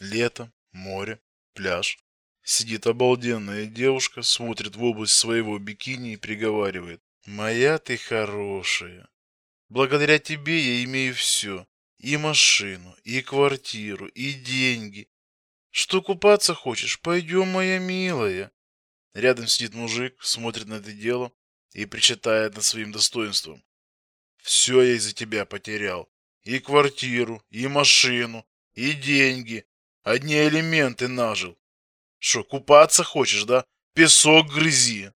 Лето, море, пляж. Сидит обалденная девушка, смотрит в область своего бикини и приговаривает. «Моя ты хорошая. Благодаря тебе я имею все. И машину, и квартиру, и деньги. Что купаться хочешь? Пойдем, моя милая». Рядом сидит мужик, смотрит на это дело и причитает над своим достоинством. «Все я из-за тебя потерял. И квартиру, и машину, и деньги. Одни элементы нажил. Что, купаться хочешь, да? Песок грызи.